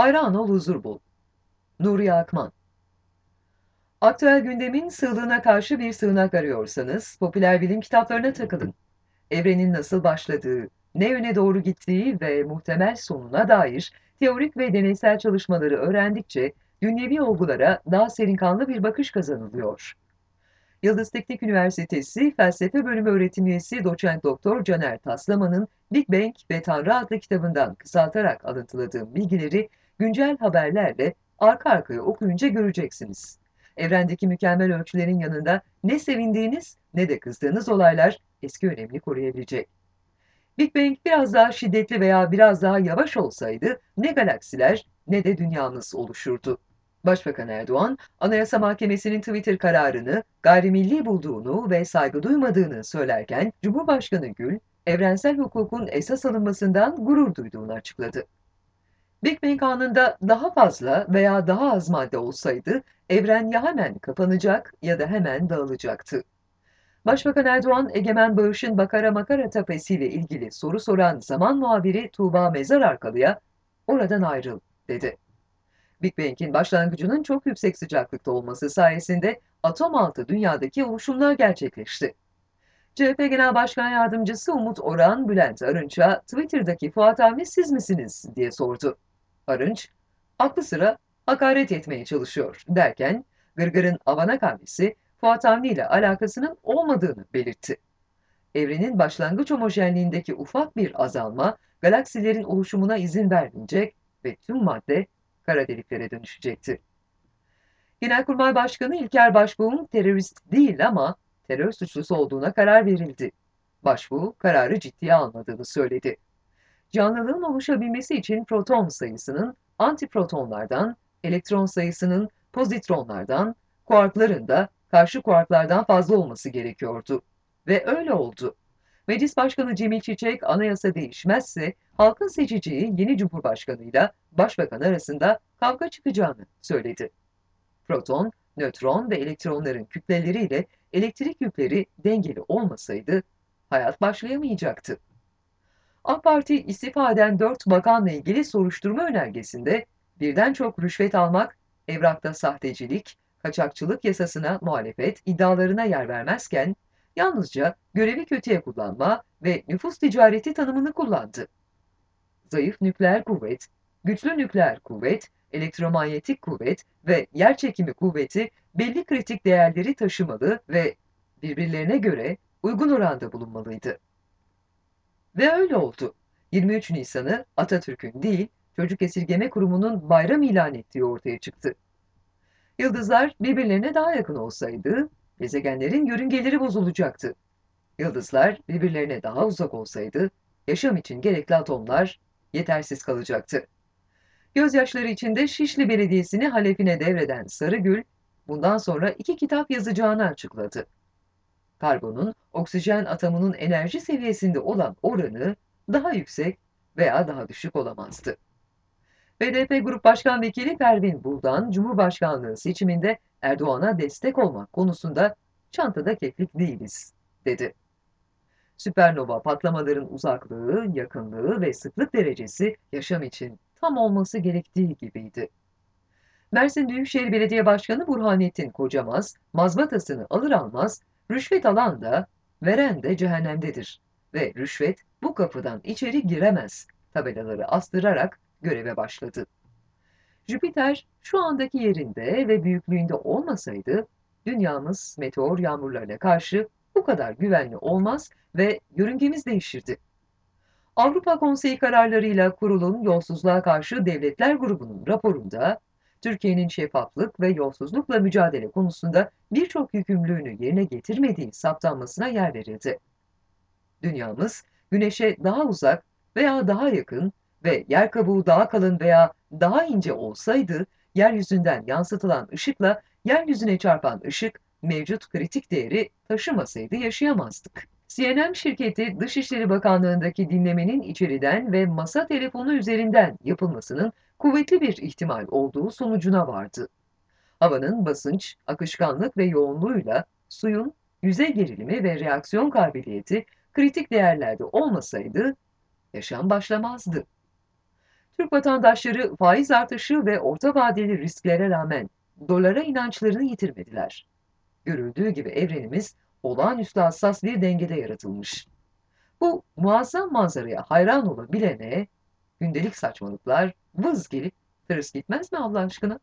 Hayran ol, huzur bul. Nuri Akman Aktüel gündemin sığlığına karşı bir sığınak arıyorsanız, popüler bilim kitaplarına takılın. Evrenin nasıl başladığı, ne yöne doğru gittiği ve muhtemel sonuna dair teorik ve deneysel çalışmaları öğrendikçe dünyevi olgulara daha serinkanlı bir bakış kazanılıyor. Yıldız Teknik Üniversitesi Felsefe Bölümü öğretim üyesi doçent doktor Caner Taslaman'ın Big Bang ve Tanrı adlı kitabından kısaltarak alıntıladığım bilgileri güncel haberlerle arka arkaya okuyunca göreceksiniz. Evrendeki mükemmel ölçülerin yanında ne sevindiğiniz ne de kızdığınız olaylar eski önemli koruyabilecek. Big Bang biraz daha şiddetli veya biraz daha yavaş olsaydı ne galaksiler ne de dünyamız oluşurdu. Başbakan Erdoğan, Anayasa Mahkemesi'nin Twitter kararını gayrimilli bulduğunu ve saygı duymadığını söylerken, Cumhurbaşkanı Gül, evrensel hukukun esas alınmasından gurur duyduğunu açıkladı. Big Bang anında daha fazla veya daha az madde olsaydı, evren ya hemen kapanacak ya da hemen dağılacaktı. Başbakan Erdoğan, Egemen Bağış'ın Bakara Makara tapesiyle ilgili soru soran zaman muhabiri Tuğba Mezar Arkalı'ya, oradan ayrıl, dedi. Big Bang'in başlangıcının çok yüksek sıcaklıkta olması sayesinde atom altı dünyadaki oluşumlar gerçekleşti. CHP Genel Başkan Yardımcısı Umut Orhan, Bülent Arınç'a Twitter'daki Fuat Avni siz misiniz diye sordu. Arınç, aklı sıra hakaret etmeye çalışıyor derken Gırgır'ın avanak hamlesi Fuat Avni ile alakasının olmadığını belirtti. Evrenin başlangıç homojenliğindeki ufak bir azalma galaksilerin oluşumuna izin vermeyecek ve tüm madde kara deliklere dönüşecekti. Genelkurmay Başkanı İlker Başbuğ'un terörist değil ama terör suçlusu olduğuna karar verildi. Başbuğ kararı ciddiye almadığını söyledi. Canlılığın oluşabilmesi için proton sayısının antiprotonlardan, elektron sayısının pozitronlardan, kuarkların da karşı kuarklardan fazla olması gerekiyordu. Ve öyle oldu. Meclis Başkanı Cemil Çiçek anayasa değişmezse halkın seçeceği yeni cumhurbaşkanıyla başbakan arasında kavga çıkacağını söyledi. Proton, nötron ve elektronların kütleleriyle elektrik yükleri dengeli olmasaydı hayat başlayamayacaktı. AK Parti istifa eden 4 bakanla ilgili soruşturma önergesinde birden çok rüşvet almak, evrakta sahtecilik, kaçakçılık yasasına muhalefet iddialarına yer vermezken yalnızca görevi kötüye kullanma ve nüfus ticareti tanımını kullandı. Zayıf nükleer kuvvet, güçlü nükleer kuvvet, elektromanyetik kuvvet ve yerçekimi kuvveti belli kritik değerleri taşımalı ve birbirlerine göre uygun oranda bulunmalıydı. Ve öyle oldu. 23 Nisan'ı Atatürk'ün değil, Çocuk Esirgeme Kurumu'nun bayram ilan ettiği ortaya çıktı. Yıldızlar birbirlerine daha yakın olsaydı, gezegenlerin yörüngeleri bozulacaktı. Yıldızlar birbirlerine daha uzak olsaydı, yaşam için gerekli atomlar yetersiz kalacaktı. Gözyaşları içinde Şişli Belediyesi'ni halefine devreden Sarıgül, bundan sonra iki kitap yazacağını açıkladı. Karbonun oksijen atomunun enerji seviyesinde olan oranı daha yüksek veya daha düşük olamazdı. BDP Grup Başkan Vekili Pervin Buldan, Cumhurbaşkanlığı seçiminde Erdoğan'a destek olmak konusunda çantada keflik değiliz, dedi. Süpernova patlamaların uzaklığı, yakınlığı ve sıklık derecesi yaşam için tam olması gerektiği gibiydi. Mersin Büyükşehir Belediye Başkanı Burhanettin Kocamaz, mazbatasını alır almaz, rüşvet alan da, veren de cehennemdedir ve rüşvet bu kapıdan içeri giremez tabelaları astırarak göreve başladı. Jüpiter şu andaki yerinde ve büyüklüğünde olmasaydı, dünyamız meteor yağmurlarına karşı bu kadar güvenli olmaz ve yörüngemiz değişirdi. Avrupa Konseyi kararlarıyla kurulun yolsuzluğa karşı devletler grubunun raporunda Türkiye'nin şeffaflık ve yolsuzlukla mücadele konusunda birçok yükümlülüğünü yerine getirmediği saptanmasına yer verildi. Dünyamız güneşe daha uzak veya daha yakın ve yer kabuğu daha kalın veya daha ince olsaydı yeryüzünden yansıtılan ışıkla yeryüzüne çarpan ışık mevcut kritik değeri taşımasaydı yaşayamazdık. CNN şirketi Dışişleri Bakanlığı'ndaki dinlemenin içeriden ve masa telefonu üzerinden yapılmasının kuvvetli bir ihtimal olduğu sonucuna vardı. Havanın basınç, akışkanlık ve yoğunluğuyla suyun yüzey gerilimi ve reaksiyon kabiliyeti kritik değerlerde olmasaydı yaşam başlamazdı. Türk vatandaşları faiz artışı ve orta vadeli risklere rağmen dolara inançlarını yitirmediler. Görüldüğü gibi evrenimiz olağanüstü hassas bir dengede yaratılmış. Bu muazzam manzaraya hayran olabilene gündelik saçmalıklar vız gelip tırıs gitmez mi Allah aşkına?